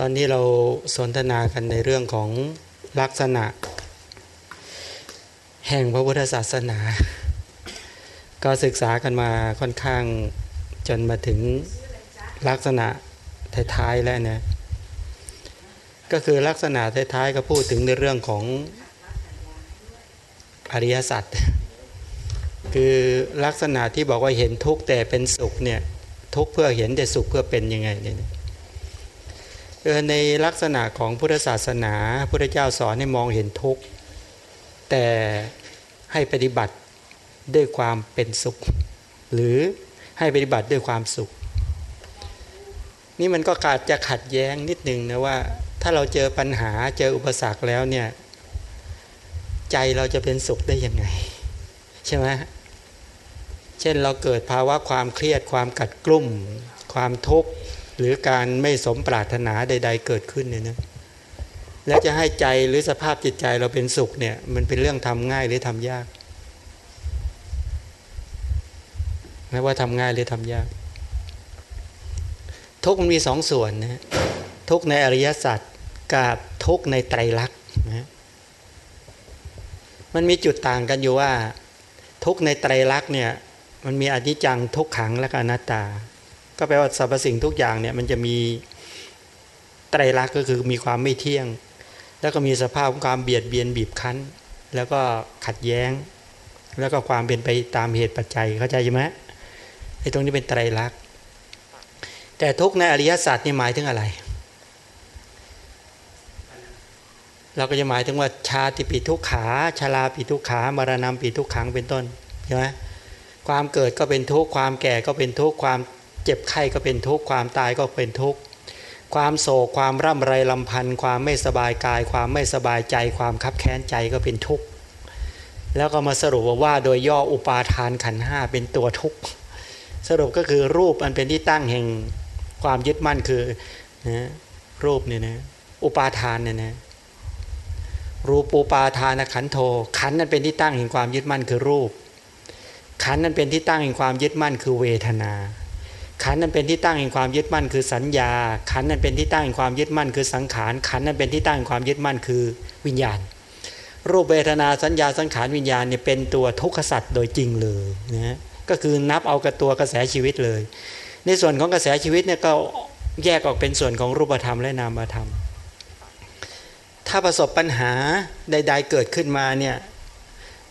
ตอนนี้เราสนทนากันในเรื่องของลักษณะ แห่งพระพุทธศาสนา ก็ศึกษากันมาค่อนข้างจนมาถึงลักษณะท้ายๆแล้วเนี่ยก็คือลักษณะท้ายๆก็พูดถึงในเรื่องของอริยสัจคือลักษณะที่บอกว่าเห็นทุกข์แต่เป็นสุขเนี่ยทุกข์เพื่อเห็นแต่สุขเพื่อเป็นยังไงเนี่ย ในลักษณะของพุทธศาสนาพุทธเจ้าสอนให้มองเห็นทุกข์แต่ให้ปฏิบัติด้วยความเป็นสุข หรือให้ปฏิบัติด้วยความสุข นี่มันก็ขาดจะขัดแย้งนิดนึงนะว่า ถ้าเราเจอปัญหาเจออุปสรรคแล้วเนี่ยใจเราจะเป็นสุขได้ยังไง ใช่ไหมเช่นเราเกิดภาวะความเครียดความกัดกลุ่ม ความทุกข์ หรือการไม่สมปรารถนาใด ๆ เกิดขึ้นเนี่ยนะแล้วจะให้ใจหรือสภาพจิตใจเราเป็นสุขเนี่ย มันเป็นเรื่องทำง่ายหรือทำยากไม่ว่าทำง่ายหรือทำยาก ทุกมันมีสองส่วนนะทุกในอริยสัจกับทุกในไตรลักษณ์นะมันมีจุดต่างกันอยู่ว่า ทุกในไตรลักษณ์เนี่ย มันมีอนิจจังทุกขังและอนัตตา ก็แปลว่าสรรพสิ่งทุกอย่างเนี่ยมันจะมีไตรลักษณ์ก็คือมีความไม่เที่ยง แล้วก็มีสภาพของความเบียดเบียนบีบคั้น แล้วก็ขัดแย้ง แล้วก็ความเป็นไปตามเหตุปัจจัยเข้าใจใช่ไหมไอ้ตรงนี้เป็นไตรลักษณ์แต่ทุกในอริยสัจนี่หมายถึงอะไร เราก็จะหมายถึงว่าชาติปีทุกขาชาลาปีทุกขามรณะปีทุกขังเป็นต้นใช่ไหมความเกิดก็เป็นทุกข์ความแก่ก็เป็นทุกข์ความ เจ็บไข้ก็เป็นทุกข์ความตายก็เป็นทุกข์ความโศกความร่ำไรลำพันธ์ความไม่สบายกาย ความไม่สบายใจ ความคับแค้นใจก็เป็นทุกข์แล้วก็มาสรุปว่าโดยย่ออุปาทานขันห้าเป็นตัวทุกข์สรุปก็คือรูปอันเป็นที่ตั้งแห่งความยึดมั่นคือนะรูปเนี่ยนะอุปาทานเนี่ยนะรูปูปาทานขันโทขันนั้นเป็นที่ตั้งแห่งความยึดมั่นคือรูป ขันนั้นเป็นที่ตั้งแห่งความยึดมั่นคือเวทนา ขันนั้นเป็นที่ตั้งแห่งความยึดมั่นคือสัญญา ขันนั้นเป็นที่ตั้งแห่งความยึดมั่นคือสังขาร ขันนั้นเป็นที่ตั้งแห่งความยึดมั่นคือวิญญาณ รูปเวทนาสัญญาสังขารวิญญาณเนี่ยเป็นตัวทุกขสัตว์โดยจริงเลยนะก็คือนับเอากับตัวกระแสชีวิตเลย ในส่วนของกระแสชีวิตเนี่ยก็แยกออกเป็นส่วนของรูปธรรมและนามธรรม ถ้าประสบปัญหาใด ๆ เกิดขึ้นมาเนี่ย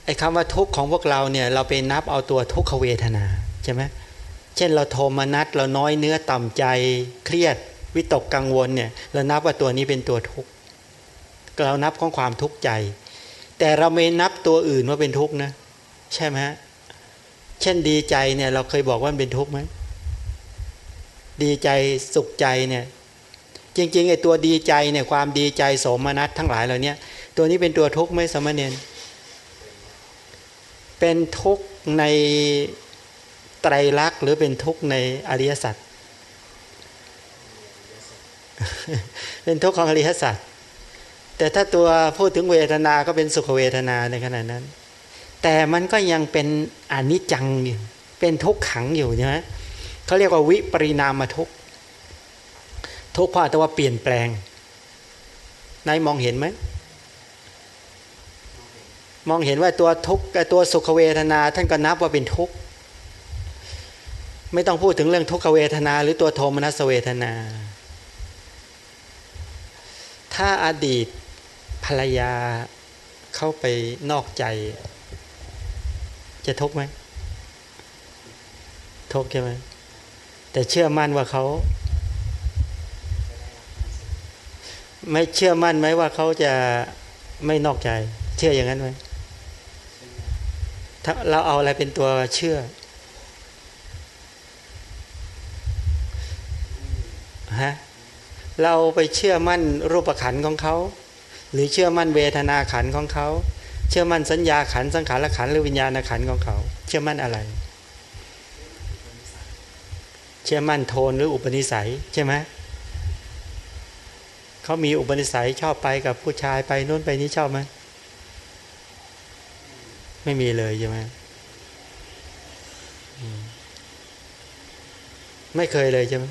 ไอ้คำว่าทุกข์ของพวกเราเนี่ยเราไปนับเอาตัวทุกขเวทนาใช่ไหมเเช่นเราโทมนัสเราน้อยเนื้อต่ำใจเครียดวิตกกังวลเนี่ยเรานับว่าตัวนี้เป็นตัวทุกข์เรานับของความทุกข์ใจ แต่เราไม่นับตัวอื่นว่าเป็นทุกข์นะใช่ไหมเช่นดีใจเนี่ยเราเคยบอกว่าเป็นทุกข์ไหมดีใจสุขใจเนี่ยจริงๆไอ้ตัวดีใจเนี่ยความดีใจสมนัตทั้งหลายเหล่านี้ตัวนี้เป็นตัวทุกข์ไหมสมณเณรเป็นทุกข์ใน ไตรลักษณ์หรือเป็นทุกข์ในอริยสัจเป็นทุกข์ของอริยสัจแต่ถ้าตัวพูดถึงเวทนาก็เป็นสุขเวทนาในขณะนั้น แต่มันก็ยังเป็นอนิจจังอยู่เป็นทุกขังอยู่ใช่ไหมเขาเรียกว่าวิปริณามทุกทุกข์เพราะแต่ว่าเปลี่ยนแปลงนายมองเห็นไหมมองเห็นว่าตัวทุกข์ตัวสุขเวทนา ท่านก็นับว่าเป็นทุกข์ ไม่ต้องพูดถึงเรื่องทุกขเวทนา หรือตัวโทมนัสเวทนา ถ้าอดีตภรรยาเข้าไปนอกใจ จะทุกไหมทุกใช่ไหมแต่เชื่อมั่นว่าเขา ไม่เชื่อมั่นไหมว่าเขาจะไม่นอกใจ เชื่ออย่างนั้นไหมถ้าเราเอาอะไรเป็นตัวเชื่อ ฮะเราไปเชื่อมั่นรูปขันของเขา หรือเชื่อมั่นเวทนาขันของเขา เชื่อมั่นสัญญาขันสังขารขันหรือวิญญาณขันของเขา เชื่อมั่นอะไร เชื่อมั่นโทนหรืออุปนิสัยใช่ไหมเขามีอุปนิสัยชอบไปกับผู้ชายไปนู้นไปนี้ชอบไหมไม่มีเลยใช่ไหมไม่เคยเลยใช่ไหม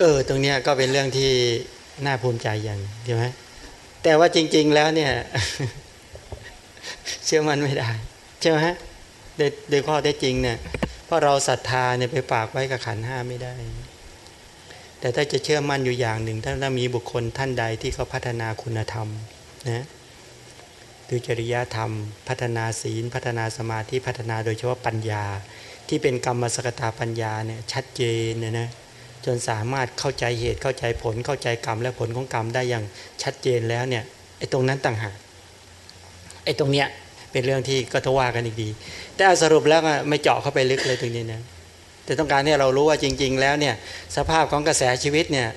เออตรงเนี้ยก็เป็นเรื่องที่น่าภูมิใจอย่างใช่ไหมแต่ว่าจริง ๆแล้วเนี่ย เชื่อมันไม่ได้ใช่ไหมโดยโดยข้อได้จริงเนี่ยเพราะเราศรัทธาเนี่ยไปฝากไว้กับขันห้าไม่ได้ แต่ถ้าจะเชื่อมั่นอยู่อย่างหนึ่งถ้าถ้ามีบุคคลท่านใดที่เขาพัฒนาคุณธรรมนะดูจริยธรรม พัฒนาศีล พัฒนาสมาธิพัฒนาโดยเฉพาะปัญญา ที่เป็นกรรมสกตาปัญญาเนี่ยชัดเจนเนี่ยนะ จนสามารถเข้าใจเหตุเข้าใจผลเข้าใจกรรม และผลของกรรมได้อย่างชัดเจนแล้วเนี่ยไอ้ตรงนั้นต่างหากไอ้ตรงเนี้ยเป็นเรื่องที่ก็ทว่ากันอีกดี แต่สรุปแล้วไม่เจาะเข้าไปลึกเลยตรงนี้นะแต่ต้องการให้เรารู้ว่าจริง ๆ แล้วเนี่ยสภาพของกระแสชีวิตเนี่ย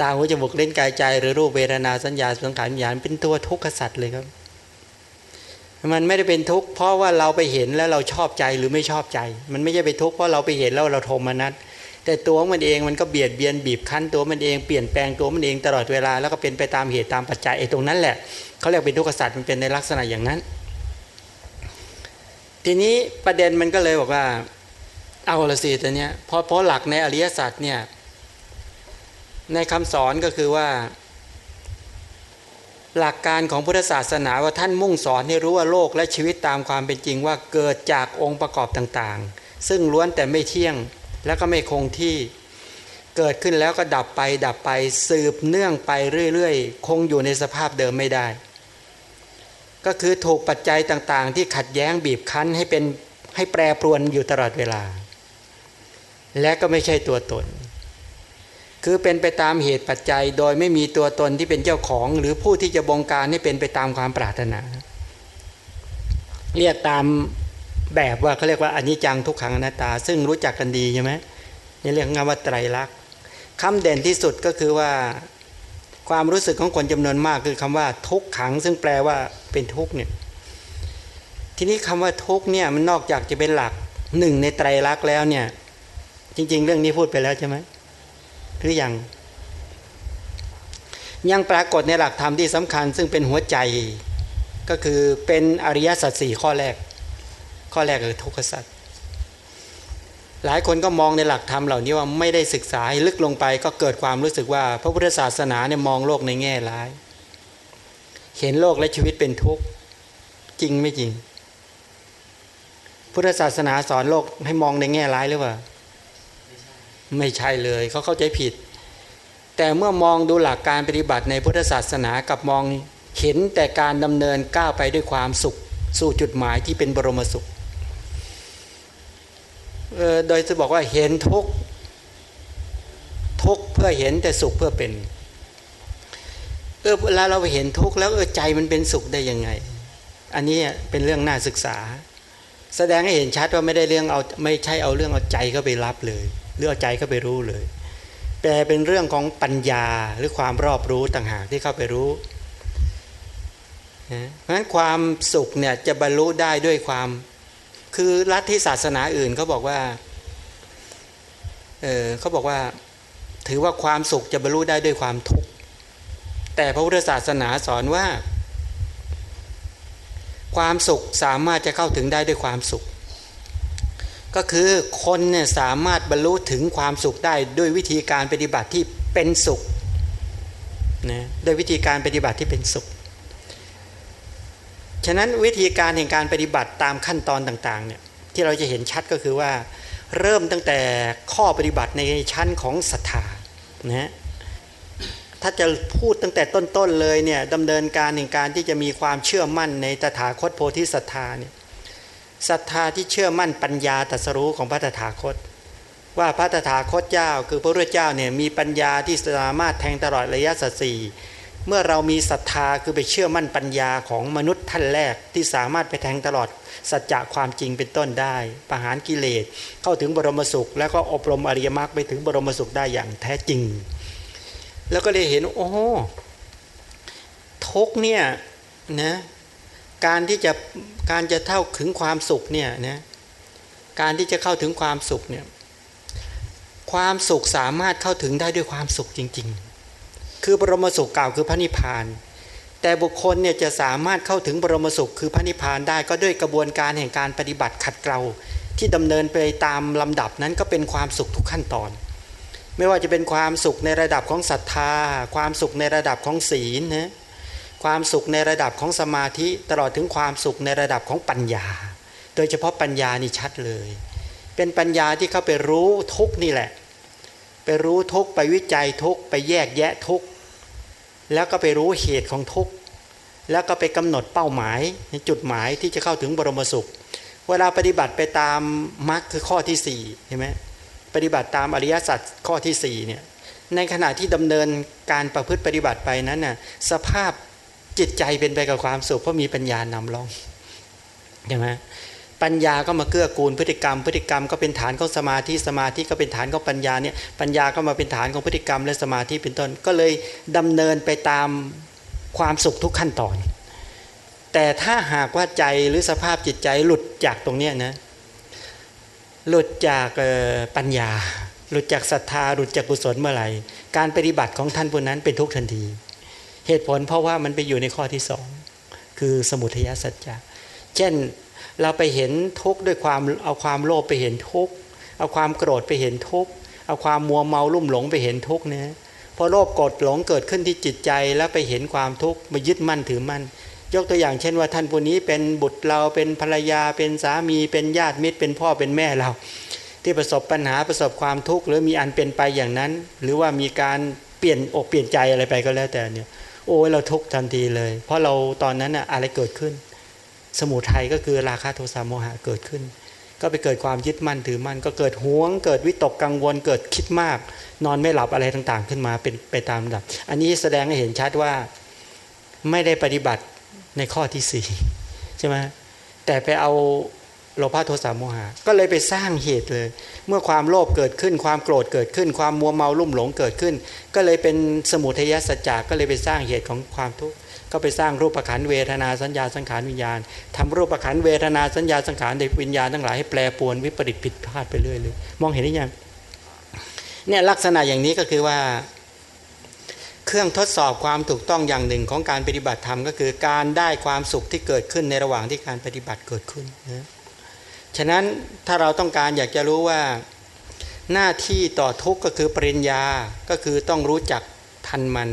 ตาหูจมูกเล่นกายใจ หรือรูปเวทนาสัญญาสังขารวิญญาณเป็นตัวทุกข์กษัตริย์เลยครับ มันไม่ได้เป็นทุกข์เพราะว่าเราไปเห็นแล้วเราชอบใจหรือไม่ชอบใจ มันไม่ใช่ไปทุกข์เพราะเราไปเห็นแล้วเราโทมนัส แต่ตัวมันเองมันก็เบียดเบียนบีบคั้นตัวมันเองเปลี่ยนแปลงตัวมันเองตลอดเวลาแล้วก็เป็นไปตามเหตุตามปัจจัยไอ้ตรงนั้นแหละเขาเรียกเป็นทุกขสัตว์มันเป็นในลักษณะอย่างนั้น ทีนี้ประเด็นมันก็เลยบอกว่า เอาละสิตัวเนี้ยเพราะเพราะหลักในอริยสัจเนี่ยในคำสอนก็คือว่า หลักการของพุทธศาสนาว่าท่านมุ่งสอนให้รู้ว่าโลกและชีวิตตามความเป็นจริงว่าเกิดจากองค์ประกอบต่างๆ ซึ่งล้วนแต่ไม่เที่ยง แล้วก็ไม่คงที่เกิดขึ้นแล้วก็ดับไปดับไปสืบเนื่องไปเรื่อยๆ คงอยู่ในสภาพเดิมไม่ได้ ก็คือถูกปัจจัยต่างๆ ที่ขัดแย้งบีบคั้นให้เป็นให้แปรปรวนอยู่ตลอดเวลา และก็ไม่ใช่ตัวตน คือเป็นไปตามเหตุปัจจัยโดยไม่มีตัวตนที่เป็นเจ้าของ หรือผู้ที่จะบงการให้เป็นไปตามความปรารถนาเรียกตาม แบบว่าเขาเรียกว่าอนิจจังทุกขังอนัตตา ซึ่งรู้จักกันดีใช่ไหมนี่เรียกงานว่าไตรลักษณ์คำเด่นที่สุดก็คือว่าความรู้สึกของคนจำนวนมากคือคำว่า ทุกขัง ซึ่งแปลว่าเป็นทุกเนี่ยทีนี้คำว่าทุกเนี่ยมันนอกจากจะเป็นหลักหนึ่งในไตรลักษณ์แล้วเนี่ย จริง ๆ เรื่องนี้พูดไปแล้วใช่ไหมหรืออยังยังปรากฏในหลักธรรมที่สำคัญ ซึ่งเป็นหัวใจก็คือเป็นอริยสัจสี่ข้อแรก ข้อแรกคือทุกขสัตว์หลายคนก็มองในหลักธรรมเหล่านี้ว่าไม่ได้ศึกษาให้ลึกลงไปก็เกิดความรู้สึกว่า พระพุทธศาสนาเนี่ยมองโลกในแง่ร้าย เห็นโลกและชีวิตเป็นทุกข์จริงไม่จริง พุทธศาสนาสอนโลกให้มองในแง่ร้ายหรือเปล่าไม่ใช่เลยเขาเข้าใจผิด แต่เมื่อมองดูหลักการปฏิบัติในพุทธศาสนากับมองเห็นแต่การดำเนินก้าวไปด้วยความสุข สู่จุดหมายที่เป็นบรมสุข โดยจะบอกว่าเห็นทุกทุกเพื่อเห็นแต่สุขเพื่อเป็นเออเวลาเราไปเห็นทุกข์แล้วเออใจมันเป็นสุขได้ยังไง อันนี้เป็นเรื่องน่าศึกษา แสดงให้เห็นชัดว่าไม่ได้เรื่องเอาไม่ใช่เอาเรื่องเอาใจเข้าไปรับเลยหรือเอาใจเข้าไปรู้เลย แต่เป็นเรื่องของปัญญาหรือความรอบรู้ต่างหากที่เข้าไปรู้เพราะฉะนั้นความสุขเนี่ยจะบรรลุได้ด้วยความ คือรัฐที่ศาสนาอื่นเขาบอกว่า เออเขาบอกว่า ถือว่าความสุขจะบรรลุได้ด้วยความทุกข์ แต่พระพุทธศาสนาสอนว่า ความสุขสามารถจะเข้าถึงได้ด้วยความสุข ก็คือคนเนี่ยสามารถบรรลุถึงความสุขได้ด้วยวิธีการปฏิบัติที่เป็นสุขนะด้วยวิธีการปฏิบัติที่เป็นสุข ฉะนั้นวิธีการแห่งการปฏิบัติตามขั้นตอนต่างๆเนี่ยที่เราจะเห็นชัดก็คือว่าเริ่มตั้งแต่ข้อปฏิบัติในชั้นของศรัทธานะถ้าจะพูดตั้งแต่ต้นๆเลยเนี่ยดำเนินการในการที่จะมีความเชื่อมั่นในตถาคตโพธิศรัทธาเนี่ยศรัทธาที่เชื่อมั่นปัญญาตรัสรู้ของพระตถาคต ว่าพระตถาคตเจ้า คือพระพุทธเจ้าเนี่ยมีปัญญาที่สามารถแทงตลอดระยะสัตสี เมื่อเรามีศรัทธาคือไปเชื่อมั่นปัญญาของมนุษย์ท่านแรกที่สามารถไปแทงตลอด สัจจะความจริงเป็นต้นได้ ประหารกิเลสเข้าถึงบรมสุข แล้วก็อบรมอริยมรรคไปถึงบรมสุขได้อย่างแท้จริง แล้วก็เลยเห็นโอ้ทุกเนี่ยนะการที่จะการจะเท่าถึงความสุขเนี่ยนะการที่จะเข้าถึงความสุขเนี่ยความสุขสามารถเข้าถึงได้ด้วยความสุขจริง ๆ คือบรมสุขกล่าวคือพระนิพพาน แต่บุคคลเนี่ยจะสามารถเข้าถึงบรมสุขคือพระนิพพานได้ก็ด้วยกระบวนการแห่งการปฏิบัติขัดเกลาที่ดำเนินไปตามลำดับนั้นก็เป็นความสุขทุกขั้นตอน ไม่ว่าจะเป็นความสุขในระดับของศรัทธา ความสุขในระดับของศีลนะความสุขในระดับของสมาธิตลอดถึงความสุขในระดับของปัญญา โดยเฉพาะปัญญานี่ชัดเลย เป็นปัญญาที่เข้าไปรู้ทุกนี่แหละ ไปรู้ทุกไปวิจัยทุกไปแยกแยะทุก แล้วก็ไปรู้เหตุของทุกข์ แล้วก็ไปกำหนดเป้าหมายจุดหมายที่จะเข้าถึงบรมสุข เวลาปฏิบัติไปตามมรรคคือข้อที่4เห็นไหมปฏิบัติตามอริยสัจข้อที่4เนี่ยในขณะที่ดำเนินการประพฤติปฏิบัติไปนั้นน่ะสภาพจิตใจเป็นไปกับความสุขเพราะมีปัญญานำร่องใช่ไหม ปัญญาก็มาเกื้อกูลพฤติกรรม พฤติกรรมก็เป็นฐานของสมาธิสมาธิก็เป็นฐานของปัญญาเนี่ยปัญญาก็มาเป็นฐานของพฤติกรรมและสมาธิเป็นต้น ก็เลยดำเนินไปตามความสุขทุกขั้นตอน แต่ถ้าหากว่าใจหรือสภาพจิตใจหลุดจากตรงเนี้นะหลุดจากปัญญา หลุดจากศรัทธาหลุดจากกุศลเมื่อไหร่ การปฏิบัติของท่านผู้นั้นเป็นทุกข์ทันที เหตุผลเพราะว่ามันไปอยู่ในข้อที่สองคือสมุทัยสัจจะเช่น เราไปเห็นทุกข์ด้วยความเอาความโลภไปเห็นทุกข์เอาความโกรธไปเห็นทุกข์เอาความมัวเมาลุ่มหลงไปเห็นทุกข์เนี่ยพอโลภโกรธหลงเกิดขึ้นที่จิตใจแล้วไปเห็นความทุกข์มายึดมั่นถือมั่นยกตัวอย่างเช่นว่าท่านผู้นี้เป็นบุตรเราเป็นภรรยาเป็นสามีเป็นญาติมิตรเป็นพ่อเป็นแม่เรา ที่ประสบปัญหาประสบความทุกข์หรือมีอันเป็นไปอย่างนั้น หรือว่ามีการเปลี่ยนอกเปลี่ยนใจอะไรไปก็แล้วแต่เนี่ยโอ้ยเราทุกข์ทันทีเลย เพราะเราตอนนั้นอะอะไรเกิดขึ้น สมุทัยก็คือราคะโทสะโมหะเกิดขึ้น ก็ไปเกิดความยึดมั่นถือมั่นก็เกิดห่วง เกิดวิตกกังวล เกิดคิดมาก นอนไม่หลับอะไรต่างๆ ขึ้นมาเป็นไปตามดับ อันนี้แสดงให้เห็นชัดว่าไม่ได้ปฏิบัติในข้อที่สี่ใช่ไหมแต่ไปเอาโลภะโทสะโมหะก็เลยไปสร้างเหตุเลย เมื่อความโลภเกิดขึ้น ความโกรธเกิดขึ้น ความมัวเมาลุ่มหลงเกิดขึ้น ก็เลยเป็นสมุทัยสัจจะก็เลยไปสร้างเหตุของความทุกข์ ก็ไปสร้างรูปขันเวทนาสัญญาสังขารวิญญาณทำรูปขันเวทนาสัญญาสังขารเด็กวิญญาณทั้งหลายให้แปรปวนวิปริตผิดพลาดไปเรื่อยเลยมองเห็นหรือยังเนี่ยลักษณะอย่างนี้ก็คือว่า เครื่องทดสอบความถูกต้องอย่างหนึ่งของการปฏิบัติธรรมก็คือการได้ความสุขที่เกิดขึ้นในระหว่างที่การปฏิบัติเกิดขึ้นนะฉะนั้นถ้าเราต้องการอยากจะรู้ว่าหน้าที่ต่อทุกข์ก็คือปริญญาก็คือต้องรู้จักทันมัน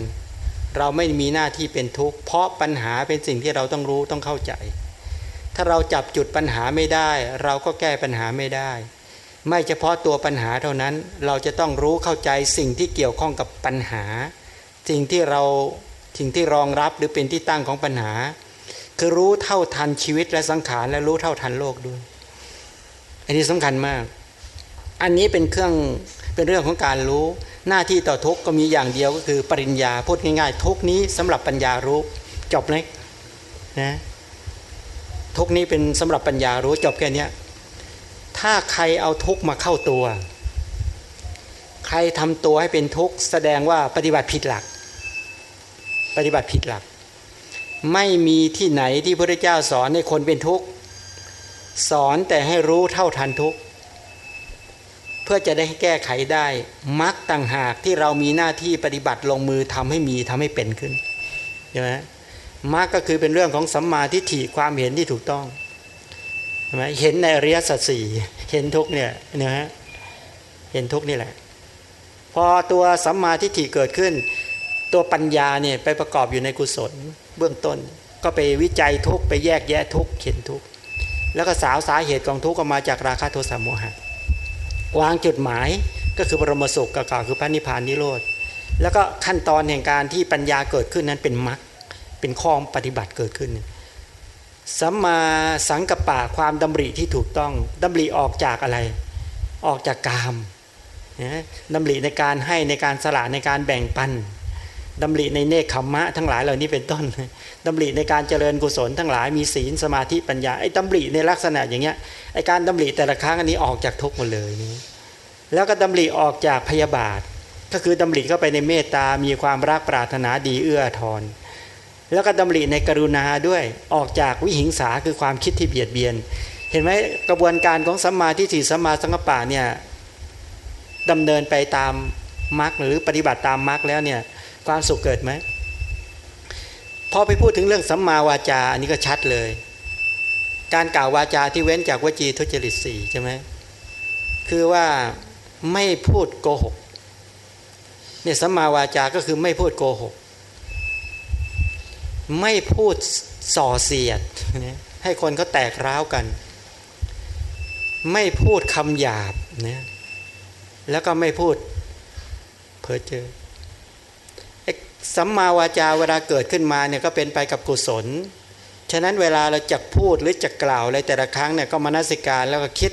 เราไม่มีหน้าที่เป็นทุกข์เพราะปัญหาเป็นสิ่งที่เราต้องรู้ต้องเข้าใจ ถ้าเราจับจุดปัญหาไม่ได้ เราก็แก้ปัญหาไม่ได้ ไม่เฉพาะตัวปัญหาเท่านั้นเราจะต้องรู้เข้าใจสิ่งที่เกี่ยวข้องกับปัญหา สิ่งที่เราสิ่งที่รองรับหรือเป็นที่ตั้งของปัญหา คือรู้เท่าทันชีวิตและสังขารและรู้เท่าทันโลกด้วย อันนี้สำคัญมาก อันนี้เป็นเครื่องเป็นเรื่องของการรู้ หน้าที่ต่อทุกก็มีอย่างเดียวก็คือปริญญาพูดง่ายๆ ทุกนี้สำหรับปัญญารู้จบเลยนะทุกนี้เป็นสำหรับปัญญารู้จบแค่นี้ถ้าใครเอาทุกมาเข้าตัว ใครทำตัวให้เป็นทุกแสดงว่าปฏิบัติผิดหลัก ปฏิบัติผิดหลัก ไม่มีที่ไหนที่พระเจ้าสอนให้คนเป็นทุกสอนแต่ให้รู้เท่าทันทุกข เพื่อจะได้แก้ไขได้มักต่างหากที่เรามีหน้าที่ปฏิบัติลงมือทำให้มีทำให้เป็นขึ้นใช่ไหมมักก็คือเป็นเรื่องของสัมมาทิฏฐิความเห็นที่ถูกต้องใช่ไหมเห็นในอริยสัจสี่เห็นทุกเนี่ยนะฮะเห็นทุกนี่แหละ พอตัวสัมมาทิฏฐิเกิดขึ้น ตัวปัญญาเนี่ยไปประกอบอยู่ในกุศลเบื้องต้น ก็ไปวิจัยทุกไปแยกแยะทุกเห็นทุกแล้วก็สาวสาเหตุของทุกก็มาจากราคะโทสะโมหะ วางจุดหมายก็คือบรมสุขกล่าวคือพระนิพพานนิโรธ แล้วก็ขั้นตอนแห่งการที่ปัญญาเกิดขึ้นนั้นเป็นมรรคเป็นข้อปฏิบัติเกิดขึ้นสัมมาสังกัปปะความดำริที่ถูกต้องดำริออกจากอะไร ออกจากกามดำริในการให้ในการสละในการแบ่งปัน ดำริในเนคขมมะทั้งหลายเหล่านี้เป็นต้นดำริในการเจริญกุศลทั้งหลายมีศีลสมาธิปัญญาไอ้ดำริในลักษณะอย่างเงี้ยไอ้การดำริแต่ละครั้งอันนี้ออกจากทุกข์หมดเลยนี่แล้วก็ดำริออกจากพยาบาท ก็คือดำริเข้าไปในเมตตามีความรักปรารถนาดีเอื้อทอนแล้วก็ดำริในกรุณาด้วยออกจากวิหิงสาคือความคิดที่เบียดเบียน เห็นไหมกระบวนการของสัมมาทิฏฐิสัมมาสังกปะเนี่ยดำเนินไปตามมรรคหรือปฏิบัติตามมรรคแล้วเนี่ย ความสุขเกิดไหมพอไปพูดถึงเรื่องสัมมาวาจาอันนี้ก็ชัดเลย การกล่าววาจาที่เว้นจากวจีทุจริตสี่ใช่ไหมคือว่าไม่พูดโกหกเนี่ยสัมมาวาจาก็คือไม่พูดโกหก ไม่พูดส่อเสียด ให้คนเขาแตกร้าวกัน ไม่พูดคำหยาบนะแล้วก็ไม่พูดเพ้อเจอ สัมมาวาจาเวลาเกิดขึ้นมาเนี่ยก็เป็นไปกับกุศล ฉะนั้นเวลาเราจะพูดหรือจะกล่าวอะไรแต่ละครั้งเนี่ยก็มนสิการแล้วก็คิด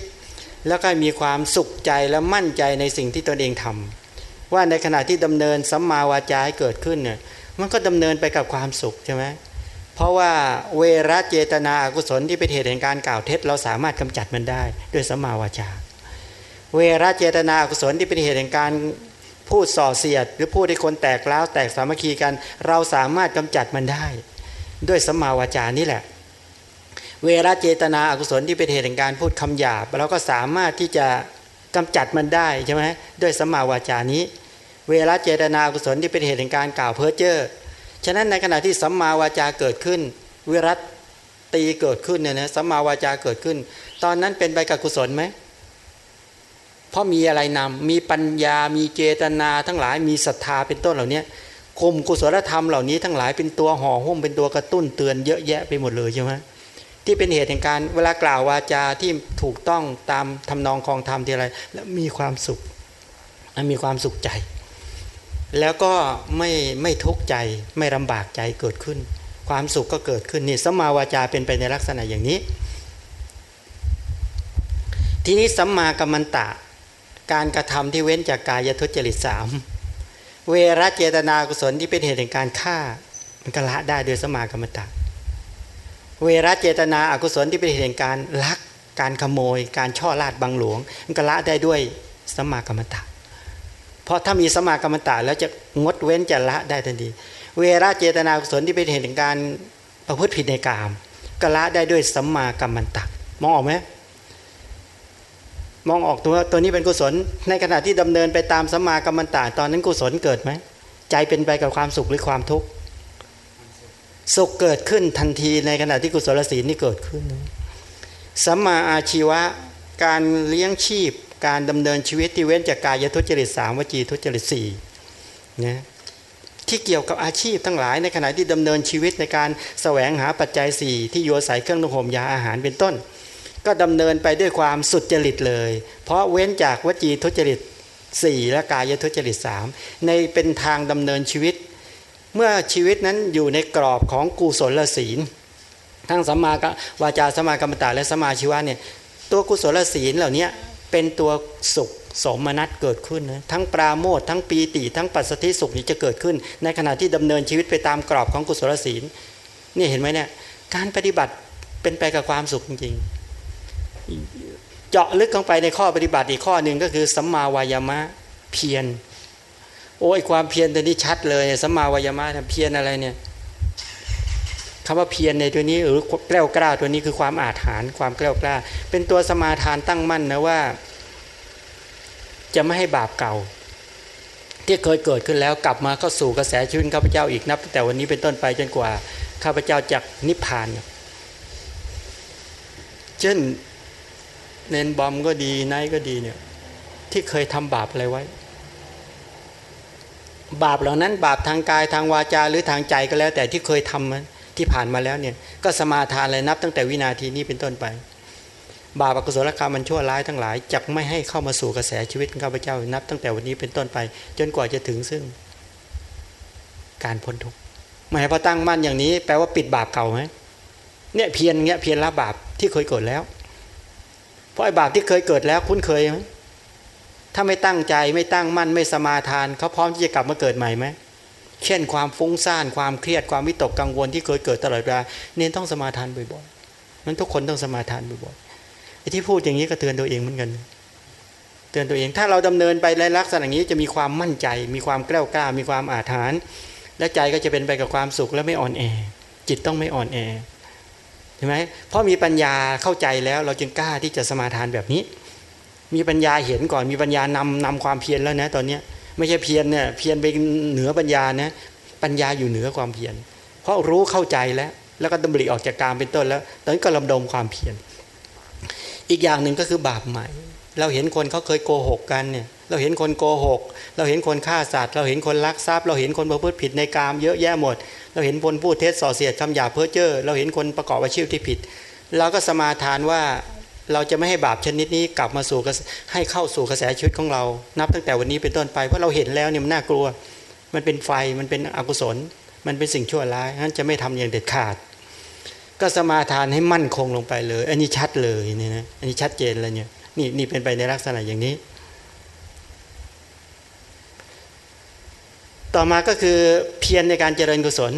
แล้วก็มีความสุขใจและมั่นใจในสิ่งที่ตนเองทำว่าในขณะที่ดำเนินสัมมาวาจาให้เกิดขึ้นเนี่ยมันก็ดำเนินไปกับความสุขใช่ไหมเพราะว่าเวรเจตนาอกุศลที่เป็นเหตุแห่งการกล่าวเท็จ เราสามารถกำจัดมันได้ด้วยสัมมาวาจา เวรเจตนาอกุศลที่เป็นเหตุแห่งการ พูดส่อเสียด หรือพูดให้คนแตกล้าวแตกสามัคคีกัน เราสามารถกำจัดมันได้ ด้วยสัมมาวาจานี่แหละ เวรเจตนาอกุศลที่เป็นเหตุแห่งการพูดคำหยาบเราก็สามารถที่จะกำจัดมันได้ใช่ไหมด้วยสัมมาวาจานี้ เวรเจตนาอกุศลที่เป็นเหตุแห่งการกล่าวเพ้อเจ้อฉะนั้นในขณะที่สัมมาวาจาเกิดขึ้น วิรัตตีเกิดขึ้นเนี่ยนะสัมมาวาจาเกิดขึ้น ตอนนั้นเป็นไปกับกุศลไหม เพราะมีอะไรนำมีปัญญา มีเจตนา ทั้งหลายมีศรัทธาเป็นต้นเหล่านี้คมกุศลธรรมเหล่านี้ทั้งหลายเป็นตัวห่อหุ้มเป็นตัวกระตุ้นเตือนเยอะแยะไปหมดเลยใช่ไหมที่เป็นเหตุแห่งการเวลากล่าววาจาที่ถูกต้องตามทำนองคองธรรมที่อะไร แล้วมีความสุขมีความสุขใจ แล้วก็ไม่ไม่ทุกข์ใจไม่ลำบากใจเกิดขึ้น ความสุขก็เกิดขึ้นนี่สัมมาวาจาเป็นไปในลักษณะอย่างนี้ ทีนี้สัมมากัมมันตะ การกระทำที่เว้นจากกายทุจริตสามเวรเจตนากุศลที่เป็นเหตุแห่งการฆ่ามันก็ละได้โดยสมากัมมันตะ เวรเจตนาอกุศลที่เป็นเหตุแห่งการลักการขโมย การช่อลาดบังหลวง มันก็ละได้ด้วยสมากัมมันตะ เพราะถ้ามีสมากรรมตาแล้วจะงดเว้นจะละได้ทันทีเวรเจตนากุศลที่เป็นเหตุแห่งการประพฤติผิดในกามก็ละได้ด้วยสัมมากรรมันตมองออกไหม มองออกตัวตัวนี้เป็นกุศล ในขณะที่ดำเนินไปตามสัมมากรรมันตาตอนนั้นกุศลเกิดไหมใจเป็นไปกับความสุขหรือความทุกข์สุขเกิดขึ้นทันทีในขณะที่กุศลศีลนี่เกิดขึ้นสัมมาอาชีวะการเลี้ยงชีพ การดำเนินชีวิตที่เว้นจากกายทุจริตสามวจีทุจริตสี่นะที่เกี่ยวกับอาชีพทั้งหลายในขณะที่ดำเนินชีวิตในการแสวงหาปัจจัยสี่ที่อยู่อาศัยเครื่องนุ่งห่มยาอาหารเป็นต้น ก็ดำเนินไปด้วยความสุดจริตเลย เพราะเว้นจากวจีทุจริตสี่และกายทุจริตสามในเป็นทางดำเนินชีวิต เมื่อชีวิตนั้นอยู่ในกรอบของกุศลศีล ทั้งสัมมาวาจาสมากรรมตาและสมาชีวะเนี่ยตัวกุศลศีลเหล่านี้เป็นตัวสุขสมนัตเกิดขึ้นนะทั้งปราโมททั้งปีติทั้งปัสสติสุขนี้จะเกิดขึ้น ในขณะที่ดำเนินชีวิตไปตามกรอบของกุศลศีลนี่เห็นไหมเนี่ยการปฏิบัติเป็นไปกับความสุขจริงๆ เจาะลึกลงไปในข้อปฏิบัติอีกข้อหนึ่งก็คือสัมมาวายามะเพียรโอ้ยความเพียรตัวนี้ชัดเลยสัมมาวายามะเพียรอะไรเนี่ยคำว่าเพียรในตัวนี้หรือแกล้วกล้าตัวนี้คือความอาถรรพ์ความแกล้วกล้า เป็นตัวสมาทานตั้งมั่นนะว่า จะไม่ให้บาปเก่า ที่เคยเกิดขึ้นแล้วกลับมาเข้าสู่กระแสชีวิตข้าพเจ้าอีกนับ แต่วันนี้เป็นต้นไปจนกว่าข้าพเจ้าจากนิพพาน เช่น เนนบอมก็ดีไนก็ดีเนี่ยที่เคยทำบาปอะไรไว้ บาปเหล่านั้น บาปทางกายทางวาจาหรือทางใจก็แล้ว แต่ที่เคยทำมันที่ผ่านมาแล้วเนี่ยก็สมาทานเลยนับตั้งแต่วินาทีนี้เป็นต้นไป บาปอกุศลกรรมมันชั่วร้ายทั้งหลายจะไม่ให้เข้ามาสู่กระแสชีวิตของข้าพเจ้านับตั้งแต่วันนี้เป็นต้นไป จนกว่าจะถึงซึ่ง การพ้นทุกข์หมายพอตั้งมั่นอย่างนี้ แปลว่าปิดบาปเก่าไหมเนี่ยเพียรเงี้ยเพียรละบาปที่เคยเกิดแล้ว เพราะไอ้บาปที่เคยเกิดแล้วคุ้นเคยไหมถ้าไม่ตั้งใจไม่ตั้งมั่นไม่สมาทานเขาพร้อมที่จะกลับมาเกิดใหม่ไหมเช่นความฟุ้งซ่านความเครียดความวิตกกังวลที่เคยเกิดตลอดเวลาเน้นต้องสมาทานบ่อยๆมันทุกคนต้องสมาทานบ่อยๆไอ้ที่พูดอย่างนี้ก็เตือนตัวเองเหมือนกัน เตือนตัวเองถ้าเราดำเนินไปในลักษณะอย่างนี้จะมีความมั่นใจ มีความกล้ากล้า มีความอาถรรพ์และใจก็จะเป็นไปกับความสุขและไม่อ่อนแอ จิตต้องไม่อ่อนแอ ใช่ไหมเพราะมีปัญญาเข้าใจแล้ว เราจึงกล้าที่จะสมาทานแบบนี้ มีปัญญาเห็นก่อนมีปัญญานำนำความเพียรแล้วนะตอนเนี้ไม่ใช่เพียรเนี่ยเพียรไปเหนือปัญญานะปัญญาอยู่เหนือความเพียร เพราะรู้เข้าใจแล้ว แล้วก็ดำริออกจากการเป็นต้นแล้วตอนนี้ก็ลำดมความเพียรอีกอย่างหนึ่งก็คือบาปใหม่ เราเห็นคนเขาเคยโกหกกันเนี่ยเราเห็นคนโกหก เราเห็นคนฆ่าสัตว์ เราเห็นคนลักทรัพย์ เราเห็นคนประพฤติผิดในกามเยอะแยะหมด เราเห็นคนพูดเท็จส่อเสียดคำหยาเพ้อเจ้อเราเห็นคนประกอบอาชีพที่ผิดเราก็สมาทานว่าเราจะไม่ให้บาปชนิดนี้กลับมาสู่ให้เข้าสู่กระแสชีวิตของเรา นับตั้งแต่วันนี้เป็นต้นไปเพราะเราเห็นแล้วเนี่ยมันน่ากลัว มันเป็นไฟมันเป็นอกุศล มันเป็นสิ่งชั่วร้ายนั้นจะไม่ทำอย่างเด็ดขาด ก็สมาทานให้มั่นคงลงไปเลย อันนี้ชัดเลยเนี่ยนะอันนี้ชัดเจนเลยเนี่ย นี่นี่เป็นไปในลักษณะอย่างนี้ ต่อมาก็คือเพียรในการเจริญกุศล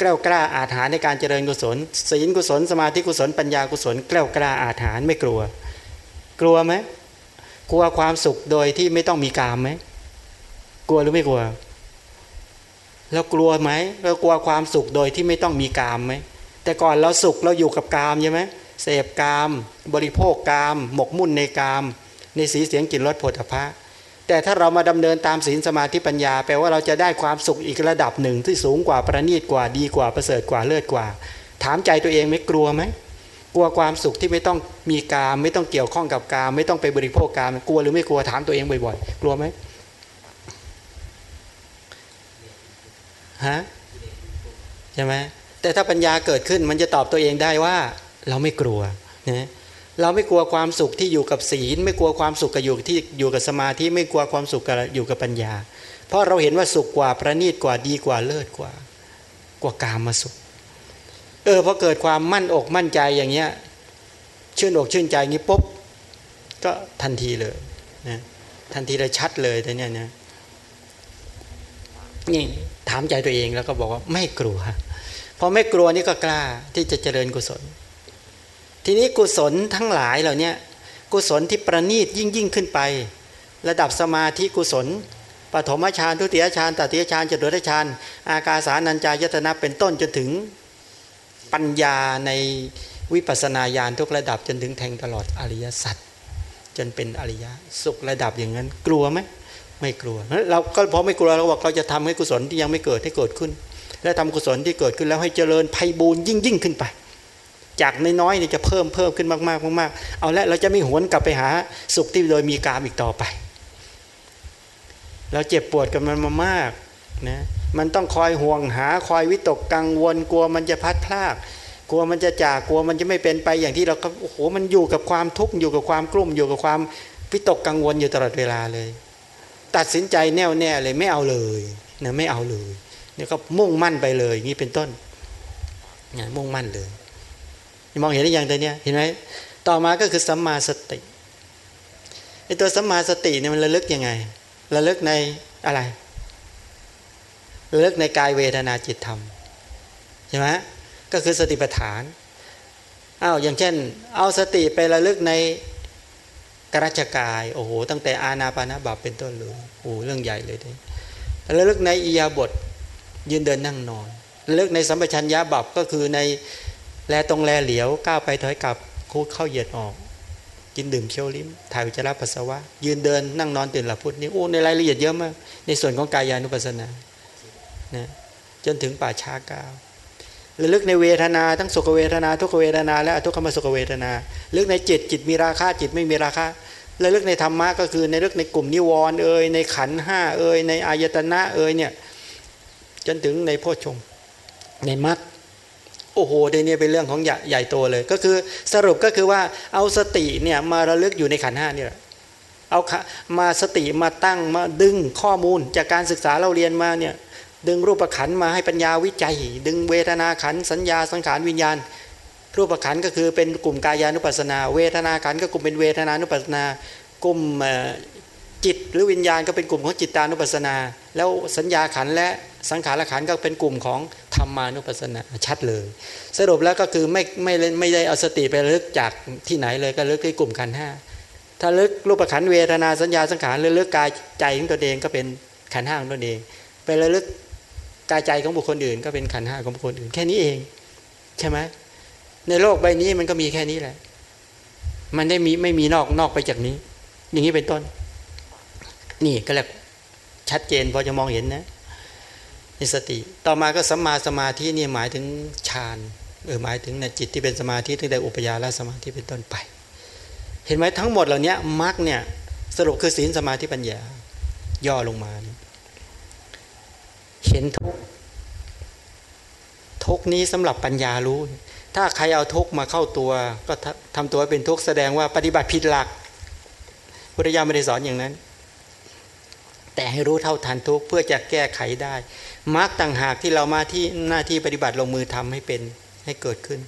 กล้ากล้าอาถรรพ์ในการเจริญกุศลศีลกุศลสมาธิกุศลปัญญากุศลกล้ากล้าอาถรรพ์ไม่กลัว กลัวไหมกลัวความสุขโดยที่ไม่ต้องมีกามไหมกลัวหรือไม่กลัว แล้วกลัวไหมเรากลัวความสุขโดยที่ไม่ต้องมีกามไหมแต่ก่อนเราสุขเราอยู่กับกามใช่ไหม เสพกาม บริโภคกาม หมกมุ่นในกาม ในสีเสียงกลิ่นรสผลิภัณฑ์แต่ถ้าเรามาดำเนินตามศีลสมาธิปัญญา แปลว่าเราจะได้ความสุขอีกระดับหนึ่งที่สูงกว่าประณีตกว่าดีกว่าประเสริฐกว่าเลิศกว่า ถามใจตัวเองไม่กลัวไหมกลัวความสุขที่ไม่ต้องมีกาม ไม่ต้องเกี่ยวข้องกับกาม ไม่ต้องไปบริโภคกาม กลัวหรือไม่กลัวถามตัวเองบ่อยๆ กลัวไหมฮะใช่ไหมแต่ถ้าปัญญาเกิดขึ้นมันจะตอบตัวเองได้ว่า เราไม่กลัวนะเราไม่กลัวความสุขที่อยู่กับศีล ไม่กลัวความสุขกับอยู่ที่อยู่กับสมาธิไม่กลัวความสุขกับอยู่กับปัญญา เพราะเราเห็นว่าสุขกว่าประณีตกว่าดีกว่าเลิศกว่า กว่ากามมาสุข เออพอเกิดความมั่นอกมั่นใจอย่างเงี้ยชื่นอกชื่นใจงี้ปุ๊บก็ทันทีเลยนะทันทีเลยชัดเลยแต่เนี้ยนะนี่ถามใจตัวเองแล้วก็บอกว่าไม่กลัวพอไม่กลัวนี่ก็กล้าที่จะเจริญกุศล ทีนี้กุศลทั้งหลายเหล่านี้กุศลที่ประณีตยิ่งยิ่งขึ้นไป ระดับสมาธิกุศลปฐมฌานทุติยฌานตติยฌานจตุตฌานอากาสานัญจายตนะเป็นต้นจนถึงปัญญาในวิปัสนาญาณทุกระดับจนถึงแทงตลอดอริยสัจจนเป็นอริยสุขระดับอย่างนั้น กลัวไหมไม่กลัวเราก็พอไม่กลัวเราบอกเราจะทำให้กุศลที่ยังไม่เกิดให้เกิดขึ้น และทำกุศลที่เกิดขึ้นแล้วให้เจริญไพบูรยิ่งยิ่งขึ้นไป จากน้อยๆนี่ยจะเพิ่มเพิ่มขึ้นมากๆมากๆเอาละเราจะไม่หวนกลับไปหาสุขที่โดยมีกามอีกต่อไป เราเจ็บปวดกับมันมามากนะมันต้องคอยห่วงหาคอยวิตกกังวลกลัวมันจะพัดพลากกลัวมันจะจากกลัวมันจะไม่เป็นไปอย่างที่เราก็โอ้โหมันอยู่กับความทุกข์อยู่กับความกลุ่มอยู่กับความวิตกกังวลอยู่ตลอดเวลาเลย ตัดสินใจแน่วแน่เลยไม่เอาเลยนะไม่เอาเลยเนี่ยก็มุ่งมั่นไปเลยนี่เป็นต้นเนี่ยมุ่งมั่นเลย มองเห็นได้ยังตัวเนี้ยเห็นไหมต่อมาก็คือสัมมาสติไอตัวสัมมาสติเนี่ยมันระลึกยังไง ระลึกในอะไร ระลึกในกายเวทนาจิตธรรมใช่ไหมก็คือสติปัฏฐานอ้าวอย่างเช่น เอาสติไประลึกในกรัชกายโอ้โหตั้งแต่อาณาปานาบับเป็นต้นเลยโอ้เรื่องใหญ่เลยด้ระลึกในอียาบทยืนเดินนั่งนอนระลึกในสัมปชัญญะบับก็คือใน แลตรงแลเหลียวก้าวไปถอยกลับคูดเข้าเหยียดออก กินดื่มเคี้ยวลิ้มถ่ายวิจารปัสสาวะ ยืนเดินนั่งนอนตื่นหลับพุทนี่โอ้ในรายละเอียดเยอะมาก ในส่วนของกายานุปัสสนานะจนถึงป่าช้าก้าวระลึกในเวทนาทั้งสุขเวทนา ทุกเวทนา และทุกขมสุขเวทนาลึกในจิตจิตมีราคาจิตไม่มีราคาระลึกในธรรมะก็คือในลึกในกลุ่มนิวรณ์เอ่ยในขันห้าเอ่ยในอายตนะเอ่ยเนี่ยจนถึงในโพชฌงในมัด โอ้โหในนี้เป็นเรื่องของใหญ่ใหญ่โตเลย ก็คือสรุปก็คือว่าเอาสติเนี่ยมาระลึกอยู่ในขันห้านี่แหละเอามาสติมาตั้งมาดึงข้อมูล จากการศึกษาเราเรียนมาเนี่ยดึงรูปขันมาให้ปัญญาวิจัย ดึงเวทนาขันสัญญาสังขารวิญญาณ รูปขันก็คือเป็นกลุ่มกายานุปัสนา เวทนาขันก็กลุ่มเป็นเวทนานุปัสนา กลุ่มจิตหรือวิญญาณก็เป็นกลุ่มของจิตตานุปัสนา แล้วสัญญาขันและ สังขารขันก็เป็นกลุ่มของธรรมานุปัสสนาชัดเลย สรุปแล้วก็คือไม่ไม่ไม่ได้เอาสติไปลึกจากที่ไหนเลยก็ลึกที่กลุ่มขันห้าถ้าลึกรูปขันเวทนาสัญญาสังขารหรือลึกกายใจของตัวเองก็เป็นขันห้าของตัวเอง ไประลึกกายใจของบุคคลอื่น ก็เป็นขันห้าของบุคคลอื่น แค่นี้เอง ใช่ไหมในโลกใบนี้มันก็มีแค่นี้แหละ มันได้มีไม่มีนอกนอกไปจากนี้ อย่างนี้เป็นต้น นี่ก็แล้วชัดเจนพอจะมองเห็นนะ นสติ ต่อมาก็สัมมาสมาธินี่หมายถึงฌานเออหมายถึงในจิตที่เป็นสมาธิตั้งแต่อุปยาและสมาธิเป็นต้นไป เห็นไหมทั้งหมดเหล่านี้มรรคเนี่ยสรุปคือศีลสมาธิปัญญา ย่อลงมา เห็นทุกทุกนี้สำหรับปัญญารู้ ถ้าใครเอาทุกมาเข้าตัว ก็ทำตัวเป็นทุกแสดงว่าปฏิบัติผิดหลักพุทธเจ้าไม่ได้สอนอย่างนั้น แต่ให้รู้เท่าทันทุกเพื่อจะแก้ไขได้ มรรคต่างหากที่เรามาที่หน้าที่ปฏิบัติลงมือทำให้เป็นให้เกิดขึ้น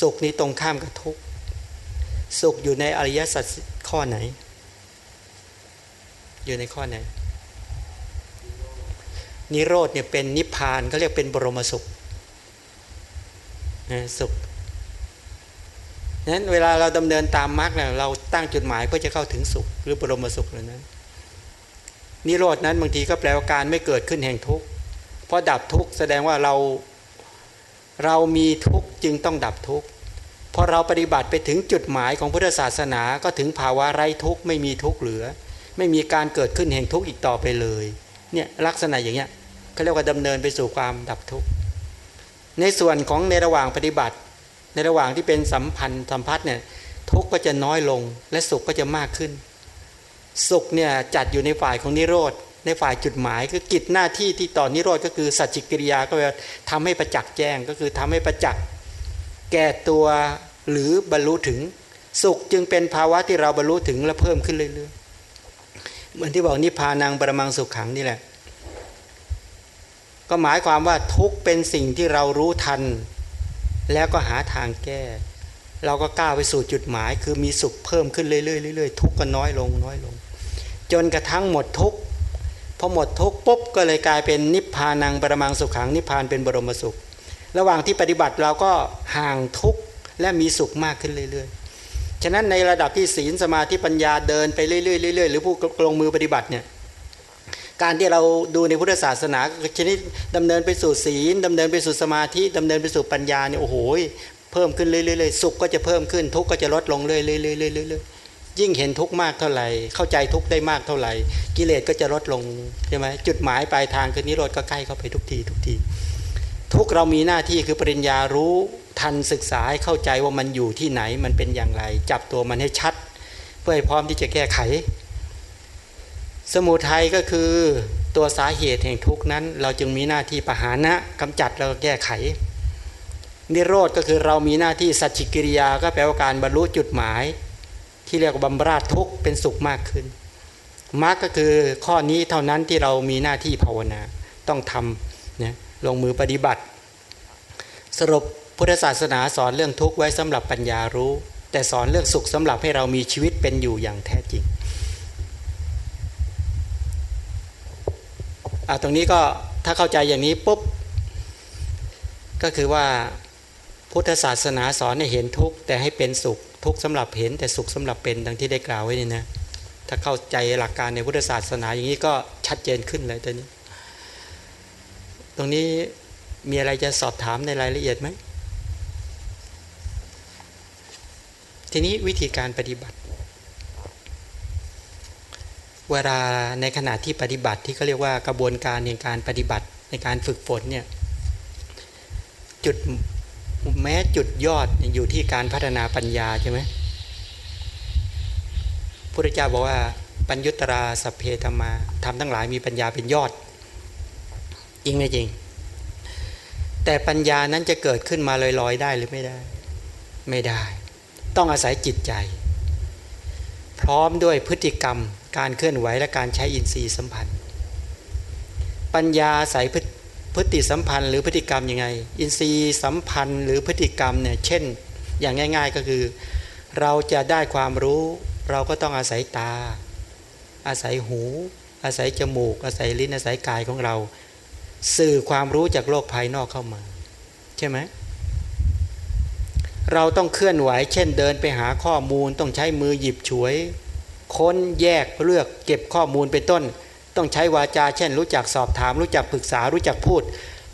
สุขนี้ตรงข้ามกับทุกสุขอยู่ในอริยสัจข้อไหน อยู่ในข้อไหน นิโรธเนี่ยเป็นนิพพานเขาเรียกเป็นบรมสุขนะสุขนั้นเวลาเราดำเนินตามมรรคเนี่ยเราตั้งจุดหมายเพื่อจะเข้าถึงสุขหรือบรมสุขเลยนั้นนิโรดนั้นบางทีก็แปลว่าการไม่เกิดขึ้นแห่งทุกข์ ราะดับทุกข์แสดงว่าเราเรามีทุกข์จึงต้องดับทุกข์พอเราปฏิบัติไปถึงจุดหมายของพุทธศาสนาก็ถึงภาวะไร้ทุกข์ไม่มีทุกข์เหลือ ไม่มีการเกิดขึ้นแห่งทุกข์อีกต่อไปเลยเนี่ยลักษณะอย่างเงี้ยเขาเรียกว่าดำเนินไปสู่ความดับทุกข์ในส่วนของในระหว่างปฏิบัติ ในระหว่างที่เป็นสัมพันธ์สัมพัทธ์เนี่ยทุกข์ก็จะน้อยลงและสุขก็จะมากขึ้น สุขเนี่ยจัดอยู่ในฝ่ายของนิโรธ ในฝ่ายจุดหมายคือกิจหน้าที่ที่ต่อนนิโรธก็คือสัจจิกิริยาก็แปลทำให้ประจักษ์แจ้งก็คือทำให้ประจักษ์แก่ตัวหรือบรรลุถึงสุขจึงเป็นภาวะที่เราบรรลุถึงและเพิ่มขึ้นเรื่อยๆเหมือนที่บอกนิพพานังประมังสุขขังนี่แหละ ก็หมายความว่าทุกเป็นสิ่งที่เรารู้ทัน แล้วก็หาทางแก้ เราก็ก้าวไปสู่จุดหมาย คือมีสุขเพิ่มขึ้นเรื่อยๆเรื่อยๆทุกก็น้อยลงน้อยลง จนกระทั่งหมดทุก พอหมดทุกปุ๊บก็เลยกลายเป็นนิพพานังปรมังสุขขังนิพพานเป็นบรมสุข ระหว่างที่ปฏิบัติเราก็ห่างทุกและมีสุขมากขึ้นเรื่อยๆ ฉะนั้นในระดับที่ศีลสมาธิปัญญาเดินไปเรื่อยๆเรื่อยๆหรือผู้ลงมือปฏิบัติเนี่ยการที่เราดูในพุทธศาสนาชนิดดำเนินไปสู่ศีลดำเนินไปสู่สมาธิดำเนินไปสู่ปัญญาเนี่ยโอ้โหเพิ่มขึ้นเรื่อยๆสุขก็จะเพิ่มขึ้นทุกก็จะลดลงเรื่อยๆ ยิ่งเห็นทุกมากเท่าไหร่ เข้าใจทุกได้มากเท่าไหร่ กิเลสก็จะลดลงใช่ไหมจุดหมายปลายทางคือนิโรธก็ใกล้เข้าไปทุกทีทุกที ทุกเรามีหน้าที่คือปริญญารู้ทันศึกษาให้เข้าใจว่ามันอยู่ที่ไหนมันเป็นอย่างไร จับตัวมันให้ชัด เพื่อให้พร้อมที่จะแก้ไข สมุทัยก็คือตัวสาเหตุแห่งทุกนั้น เราจึงมีหน้าที่ปหานะกำจัดแล้วแก้ไข นิโรธก็คือเรามีหน้าที่สัจจิกิริยาก็แปลว่าการบรรลุจุดหมาย ที่เรียกว่าบำราดทุกเป็นสุขมากขึ้นมรรคก็คือข้อนี้เท่านั้นที่เรามีหน้าที่ภาวนาต้องทำนะลงมือปฏิบัติ สรุปพุทธศาสนาสอนเรื่องทุกข์ไว้สำหรับปัญญารู้ แต่สอนเรื่องสุขสำหรับให้เรามีชีวิตเป็นอยู่อย่างแท้จริงอ่าตรงนี้ก็ถ้าเข้าใจอย่างนี้ปุ๊บก็คือว่าพุทธศาสนาสอนให้เห็นทุกข์แต่ให้เป็นสุข ทุกข์สำหรับเห็นแต่สุขสำหรับเป็นดังที่ได้กล่าวไว้นี่นะถ้าเข้าใจหลักการในพุทธศาสนาอย่างนี้ก็ชัดเจนขึ้นเลยตอนนี้ ตรงนี้มีอะไรจะสอบถามในรายละเอียดไหมทีนี้วิธีการปฏิบัติ เวลาในขณะที่ปฏิบัติที่เขาเรียกว่ากระบวนการในการปฏิบัติในการฝึกฝนเนี่ยจุด แม้จุดยอดอยู่ที่การพัฒนาปัญญาใช่ไหมพุทธเจ้าบอกว่า ปัญญุตราสเพธมาทำทั้งหลายมีปัญญาเป็นยอดจริงไหมจริง แต่ปัญญานั้นจะเกิดขึ้นมาลอยๆได้หรือไม่ได้ ไม่ได้ ต้องอาศัยจิตใจ พร้อมด้วยพฤติกรรม การเคลื่อนไหวและการใช้อินทรีย์สัมพันธ์ ปัญญาอาศัยพฤติ พฤติสัมพันธ์หรือพฤติกรรมยังไง อินทรีย์สัมพันธ์หรือพฤติกรรมเนี่ยเช่น อย่างง่าย ๆก็คือ เราจะได้ความรู้เราก็ต้องอาศัยตา อาศัยหู อาศัยจมูก อาศัยลิ้นอาศัยกายของเรา สื่อความรู้จากโลกภายนอกเข้ามา ใช่ไหมเราต้องเคลื่อนไหว เช่นเดินไปหาข้อมูลต้องใช้มือหยิบฉวย ค้นแยกเลือกเก็บข้อมูลเป็นต้น ต้องใช้วาจา เช่น รู้จักสอบถาม รู้จักปรึกษารู้จักพูด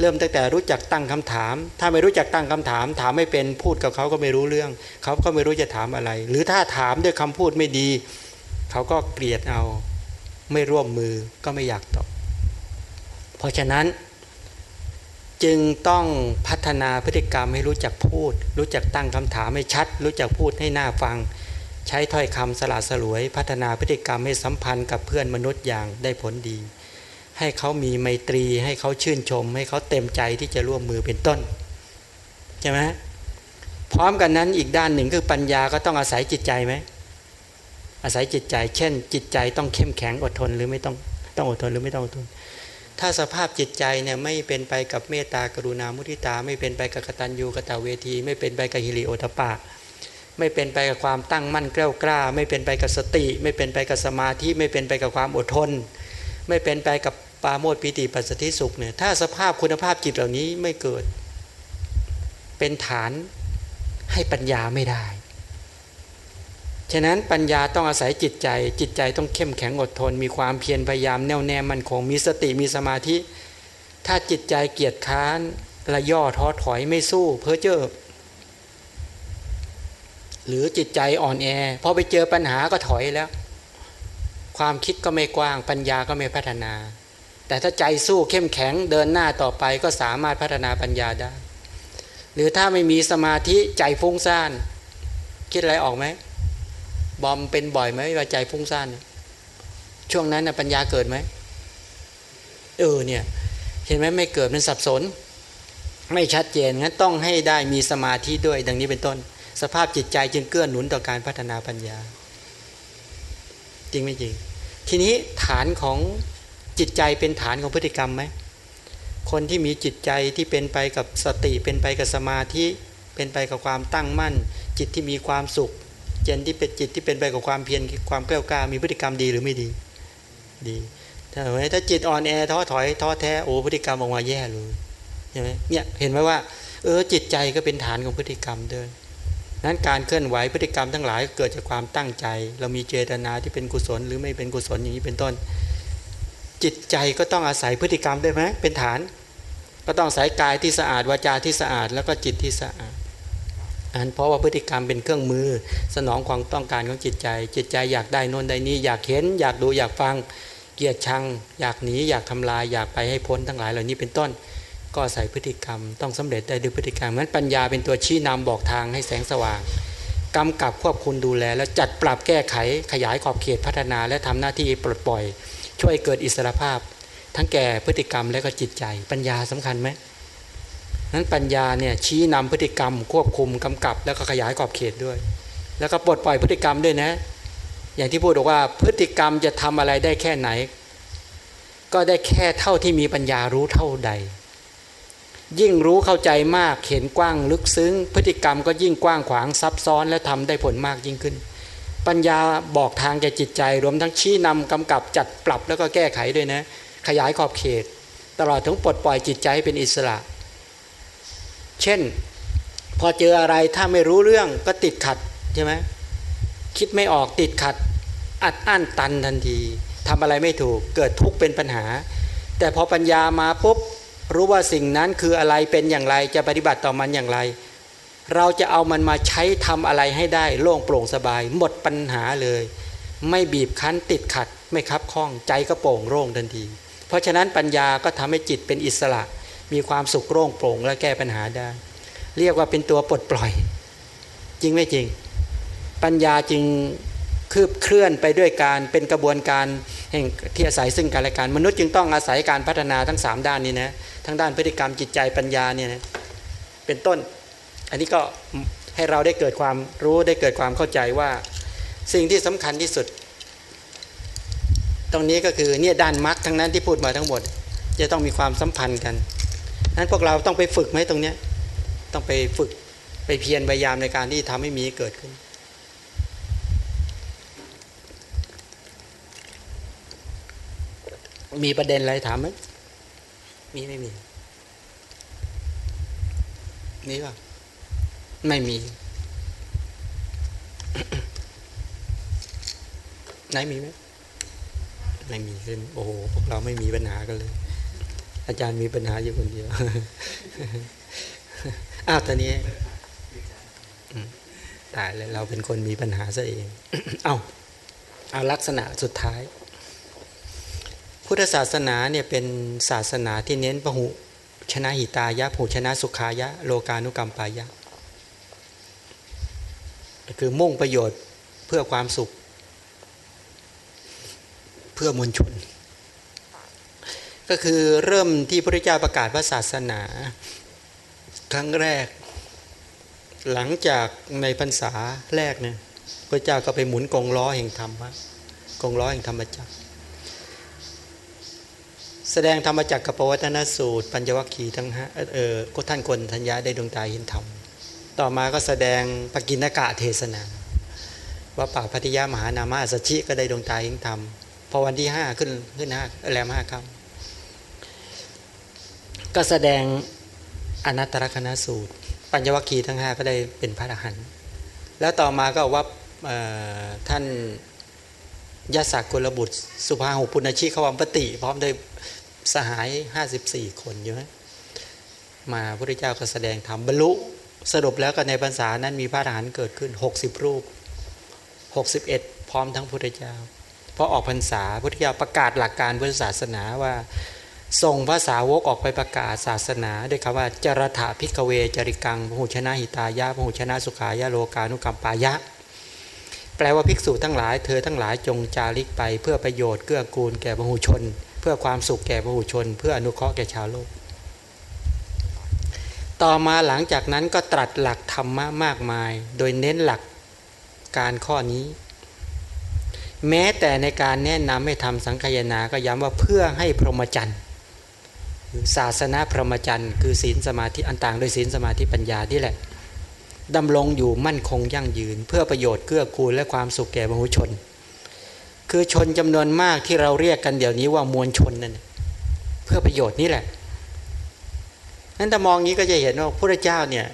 เริ่มตั้งแต่รู้จักตั้งคำถาม ถ้าไม่รู้จักตั้งคำถาม ถามไม่เป็นพูดกับเขาก็ไม่รู้เรื่อง เขาก็ไม่รู้จะถามอะไร หรือถ้าถามด้วยคำพูดไม่ดี เขาก็เกลียดเอา ไม่ร่วมมือก็ไม่อยากตอบเพราะฉะนั้นจึงต้องพัฒนาพฤติกรรมให้รู้จักพูด รู้จักตั้งคำถามให้ชัด รู้จักพูดให้หน่าฟัง ใช้ถ้อยคำสละสลวยพัฒนาพฤติกรรมให้สัมพันธ์กับเพื่อนมนุษย์อย่างได้ผลดี ให้เขามีไมตรีให้เขาชื่นชม ให้เขาเต็มใจที่จะร่วมมือเป็นต้นใช่ไหมพร้อมกันนั้นอีกด้านหนึ่งคือปัญญาก็ต้องอาศัยจิตใจไหมอาศัยจิตใจ เช่น จิตใจต้องเข้มแข็งอดทนหรือไม่ต้องต้องอดทนหรือไม่ต้องอดทน ถ้าสภาพจิตใจเนี่ยไม่เป็นไปกับเมตตากรุณามุทิตา ไม่เป็นไปกับกตัญญูกตเวที ไม่เป็นไปกับฮิริโอตปะ ไม่เป็นไปกับความตั้งมั่นกล้ากล้า ไม่เป็นไปกับสติ ไม่เป็นไปกับสมาธิ ไม่เป็นไปกับความอดทน ไม่เป็นไปกับปาโมดปิติปัสสติสุขเนี่ยถ้าสภาพคุณภาพจิตเหล่านี้ไม่เกิด เป็นฐานให้ปัญญาไม่ได้ ฉะนั้นปัญญาต้องอาศัยจิตใจ จิตใจต้องเข้มแข็งอดทน มีความเพียรพยายามแน่วแน่มั่นคงมีสติมีสมาธิ ถ้าจิตใจเกียจค้านละย่อท้อถอยไม่สู้เพ้อเจ้อ หรือจิตใจอ่อนแอพอไปเจอปัญหาก็ถอยแล้ว ความคิดก็ไม่กว้าง ปัญญาก็ไม่พัฒนา แต่ถ้าใจสู้เข้มแข็งเดินหน้าต่อไปก็สามารถพัฒนาปัญญาได้ หรือถ้าไม่มีสมาธิใจฟุ้งซ่าน คิดอะไรออกไหมบอมเป็นบ่อยไหมว่าใจฟุ้งซ่านช่วงนั้นนะปัญญาเกิดไหมเออเนี่ยเห็นไหมไม่เกิดมันสับสน ไม่ชัดเจนงั้นต้องให้ได้มีสมาธิด้วยดังนี้เป็นต้น สภาพจิตใจจึงเกื้อหนุนต่อการพัฒนาปัญญา จริงไม่จริง ทีนี้ฐานของจิตใจเป็นฐานของพฤติกรรมไหมคนที่มีจิตใจที่เป็นไปกับสติเป็นไปกับสมาธิเป็นไปกับความตั้งมั่น จิตที่มีความสุข เจนที่เป็นจิตที่เป็นไปกับความเพียรความกล้ากล้ามีพฤติกรรมดีหรือไม่ดีดีถ้าถ้าจิตอ่อนแอท้อถอยท้อแท้โอ้พฤติกรรมออกมาแย่เลยใช่ไหมเนี่ยเห็นไหมว่าเออจิตใจก็เป็นฐานของพฤติกรรมด้วย นั้นการเคลื่อนไหวพฤติกรรมทั้งหลายเกิดจากความตั้งใจ เรามีเจตนาที่เป็นกุศล หรือไม่เป็นกุศลอย่างนี้เป็นต้น จิตใจก็ต้องอาศัยพฤติกรรมได้ไหมเป็นฐาน ก็ต้องอาศัยกายที่สะอาดวาจาที่สะอาดแล้วก็จิตที่สะอาดอันเพราะว่าพฤติกรรมเป็นเครื่องมือ สนองความต้องการของจิตใจ จิตใจอยากได้นนได้นี้อยากเห็น อยากดูอยากฟัง เกลียดชัง อยากหนีอยากทำลายอยากไปให้พ้นทั้งหลายเหล่านี้เป็นต้น ก็ใส่พฤติกรรมต้องสำเร็จได้ด้วยพฤติกรรมนั้นปัญญาเป็นตัวชี้นำบอกทางให้แสงสว่างกำกับควบคุมดูแล แล้วจัดปรับแก้ไขขยายขอบเขตพัฒนา และทำหน้าที่ปลดปล่อย ช่วยเกิดอิสรภาพ ทั้งแก่พฤติกรรมและก็จิตใจ ปัญญาสำคัญไหมนั้นปัญญาเนี่ยชี้นำพฤติกรรม ควบคุมกำกับ แล้วก็ขยายขอบเขตด้วย แล้วก็ปลดปล่อยพฤติกรรมด้วยนะ อย่างที่พูดบอกว่าพฤติกรรมจะทำอะไรได้แค่ไหน ก็ได้แค่เท่าที่มีปัญญารู้เท่าใด ยิ่งรู้เข้าใจมากเห็นกว้างลึกซึ้ง พฤติกรรมก็ยิ่งกว้างขวางซับซ้อนและทำได้ผลมากยิ่งขึ้น ปัญญาบอกทางแก่จิตใจ รวมทั้งชี้นำกำกับจัดปรับแล้วก็แก้ไขด้วยนะ ขยายขอบเขต ตลอดถึงปลดปล่อยจิตใจให้เป็นอิสระ เช่น พอเจออะไรถ้าไม่รู้เรื่องก็ติดขัดใช่ไหมคิดไม่ออกติดขัด อัดอั้นตันทันทีทำอะไรไม่ถูกเกิดทุกข์เป็นปัญหา แต่พอปัญญามาปุ๊บ รู้ว่าสิ่งนั้นคืออะไรเป็นอย่างไรจะปฏิบัติต่อมันอย่างไร เราจะเอามันมาใช้ทำอะไรให้ได้โล่งโปร่งสบาย หมดปัญหาเลย ไม่บีบคั้นติดขัด ไม่คับข้องใจก็โปร่งโล่งทันที เพราะฉะนั้นปัญญาก็ทำให้จิตเป็นอิสระ มีความสุขโล่งโปร่งและแก้ปัญหาได้ เรียกว่าเป็นตัวปลดปล่อย จริงไม่จริง ปัญญาจึง คืบเคลื่อนไปด้วยการเป็นกระบวนการแห่งที่อาศัยซึ่งกันและกันมนุษย์จึงต้องอาศัยการพัฒนาทั้ง 3 ด้านนี้นะทั้งด้านพฤติกรรมจิตใจปัญญาเนี่ยนะเป็นต้น อันนี้ก็ให้เราได้เกิดความรู้ได้เกิดความเข้าใจว่า สิ่งที่สำคัญที่สุด ตรงนี้ก็คือเนี่ยด้านมรรคทั้งนั้นที่พูดมาทั้งหมด จะต้องมีความสัมพันธ์กันนั้นพวกเราต้องไปฝึกไหมตรงเนี้ยต้องไปฝึกไปเพียรพยายามในการที่ทำให้มีเกิดขึ้น มีประเด็นอะไรถามไหมมีไม่มี มีป่ะ ไม่มี ไหนมีไหมไม่มีเลยโอ้โหพวกเราไม่มีปัญหากันเลย อาจารย์มีปัญหาอยู่คนเดียว อ้าวตอนนี้ตายเลยเราเป็นคนมีปัญหาซะเอง เอาเอาลักษณะสุดท้าย พุทธศาสนาเนี่ยเป็นศาสนาที่เน้นพหุชนะหิตายะผูชนะสุขายะ โลกานุกรรมปายะ คือมุ่งประโยชน์เพื่อความสุข เพื่อมวลชน ก็คือเริ่มที่พระเจ้าประกาศพระศาสนา ครั้งแรก หลังจากในพรรษาแรกเนี่ยพระเจ้าก็ไปหมุนกองล้อแห่งธรรมะกองล้อแห่งธรรมจักร ดงธรรมจักรกับปวัตนสูตร ปัญจวัคคีทั้งห้าเออก็ท่านคนทัญญาได้ดวงตาเห็นธรรม ต่อมาก็แสดงปกินกะเทศนาว่าป่าพัทยามหานามาสัชิก็ได้ดวงตาเห็นธรรม พอวันที่ห้าขึ้นขึ้นห้าแรมห้าคำก็แสดงอนัตตลกนสูตร ปัญจวัคคีทั้งห้าก็ได้เป็นพระอรหันต์แล้วต่อมาก็ว่าท่านยศศักกุลบุตร สุภาหุปุณชิขวัมปติ พร้อมด้วย สหาย 54 คนอยู่ไหมมาพระเจ้าก็แสดงธรรมบรรลุสรุปแล้วก็ในภาษานั้นมีพระทหารเกิดขึ้น 60 รูป 61 พร้อมทั้งพระเจ้าพอออกพรรษาพระเจ้าประกาศหลักการพุทธศาสนาว่าส่งภาษาวกออกไปประกาศศาสนาด้วยคำว่าจรถาพิกเวจริกังพหุชนะหิตายะพหุชนะสุขายะโลกานุกรรมปายะ แปลว่าภิกษุทั้งหลายเธอทั้งหลายจงจาริกไปเพื่อประโยชน์เกื้อกูลแก่พหุชน เพื่อความสุขแก่พหุชน เพื่ออนุเคราะห์แก่ชาวโลก ต่อมาหลังจากนั้นก็ตรัสหลักธรรมะมากมาย โดยเน้นหลักการข้อนี้ แม้แต่ในการแนะนำให้ทำสังคยนาก็ย้ำว่าเพื่อให้พรหมจรรย์ศาสนาพรหมจรรย์คือศีลสมาธิอันต่างโดยศีลสมาธิปัญญาที่แหละดำรงอยู่มั่นคงยั่งยืน เพื่อประโยชน์เกื้อกูลและความสุขแก่มหุชน คือชนจำนวนมากที่เราเรียกกันเดี๋ยวนี้ว่ามวลชนนั่นเพื่อประโยชน์นี่แหละนั้นถ้ามองนี้ก็จะเห็นว่าพระเจ้าเนี่ย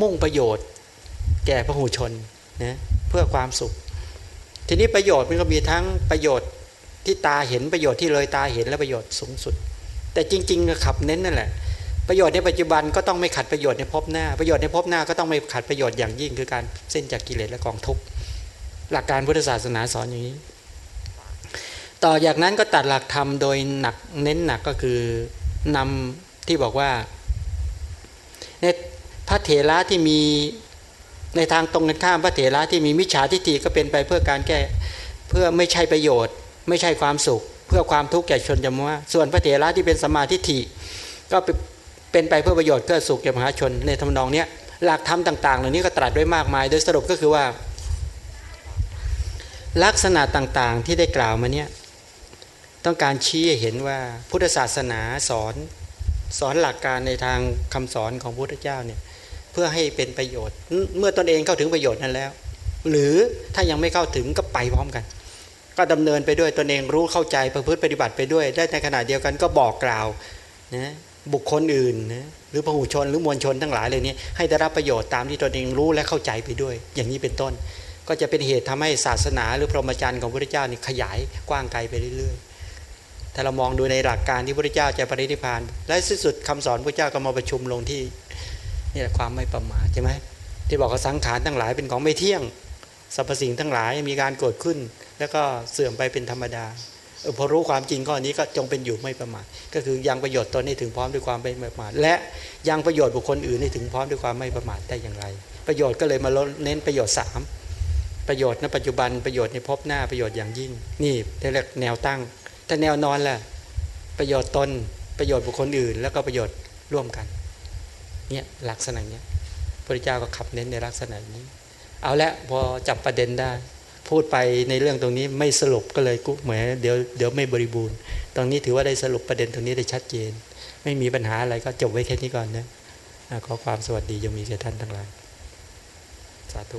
มุ่งประโยชน์ แก่พระหูชนนะเพื่อความสุข ทีนี้ประโยชน์มันก็มีทั้งประโยชน์ที่ตาเห็นประโยชน์ที่เลยตาเห็นและประโยชน์สูงสุด แต่จริงๆขับเน้นนั่นแหละประโยชน์ในปัจจุบันก็ต้องไม่ขัดประโยชน์ในภพหน้า ประโยชน์ในภพหน้าก็ต้องไม่ขัดประโยชน์อย่างยิ่งคือการเส้นจากกิเลสและกองทุกข์ หลักการพุทธศาสนาสอนอย่างนี้ ต่อจากนั้นก็ตัดหลักธรรมโดยหนักเน้นหนักก็คือนำที่บอกว่าในพระเถระที่มีในทางตรงกันข้ามพระเถระที่มีมิจฉาทิฏฐิก็เป็นไปเพื่อการแก้เพื่อไม่ใช่ประโยชน์ ไม่ใช่ความสุข เพื่อความทุกข์แก่ชนจำนวนส่วนพระเถระที่เป็นสมาธิฐิก็เป็นไปเพื่อประโยชน์เพื่อสุขแก่มหาชนในทำนองนี้หลักธรรมต่างๆ เหล่านี้ก็ตรัสไว้มากมาย โดยสรุปก็คือว่า ลักษณะต่างๆที่ได้กล่าวมาเนี่ยต้องการชี้ให้เห็นว่าพุทธศาสนาสอนสอนหลักการในทางคำสอนของพระพุทธเจ้าเนี่ยเพื่อให้เป็นประโยชน์ เมื่อตนเองเข้าถึงประโยชน์นั้นแล้ว หรือถ้ายังไม่เข้าถึงก็ไปพร้อมกัน ก็ดำเนินไปด้วยตนเองรู้เข้าใจประพฤติปฏิบัติไปด้วย ได้ในขณะเดียวกันก็บอกกล่าวนะบุคคลอื่นนะหรือพหูชนหรือมวลชนทั้งหลายเลยนี้ให้ได้รับประโยชน์ตามที่ตนเองรู้และเข้าใจไปด้วย อย่างนี้เป็นต้น ก็จะเป็นเหตุทำให้ศาสนา หรือพรหมจรรย์ของพระเจ้านี่ขยายกว้างไกลไปเรื่อยๆ ถ้าเรามองดูในหลักการที่พระเจ้าจะปรินิพาน และที่สุดคำสอนพระเจ้าก็มาประชุมลงที่นี่แหละความไม่ประมาทใช่ไหมที่บอกว่าสังขารทั้งหลายเป็นของไม่เที่ยงสรรพสิ่งทั้งหลายมีการเกิดขึ้น แล้วก็เสื่อมไปเป็นธรรมดาพอรู้ความจริงข้อนี้ก็จงเป็นอยู่ไม่ประมาทก็คือยังประโยชน์ตนให้ถึงพร้อมด้วยความไม่ประมาทและยังประโยชน์บุคคลอื่นให้ถึงพร้อมด้วยความไม่ประมาทได้อย่างไร ประโยชน์ก็เลยมาเน้นประโยชน์ 3 ประโยชน์ในปัจจุบันประโยชน์ในภพหน้าประโยชน์อย่างยิ่ง นี่เรียกแนวตั้ง ถ้าแนวนอนแหละประโยชน์ตนประโยชน์บุคคลอื่น แล้วก็ประโยชน์ร่วมกันเนี่ยลักษณะเนี้ยพระเจ้าก็ขับเน้นในลักษณะนี้ เอาละพอจับประเด็นได้ พูดไปในเรื่องตรงนี้ไม่สรุปก็เลยกุเหมือนเดี๋ยวเดี๋ยวไม่บริบูรณ์ ตรงนี้ถือว่าได้สรุปประเด็นตรงนี้ได้ชัดเจน ไม่มีปัญหาอะไรก็จบไว้แค่นี้ก่อนนะขอความสวัสดียังมีแก่ท่านทั้งหลาย สาธุ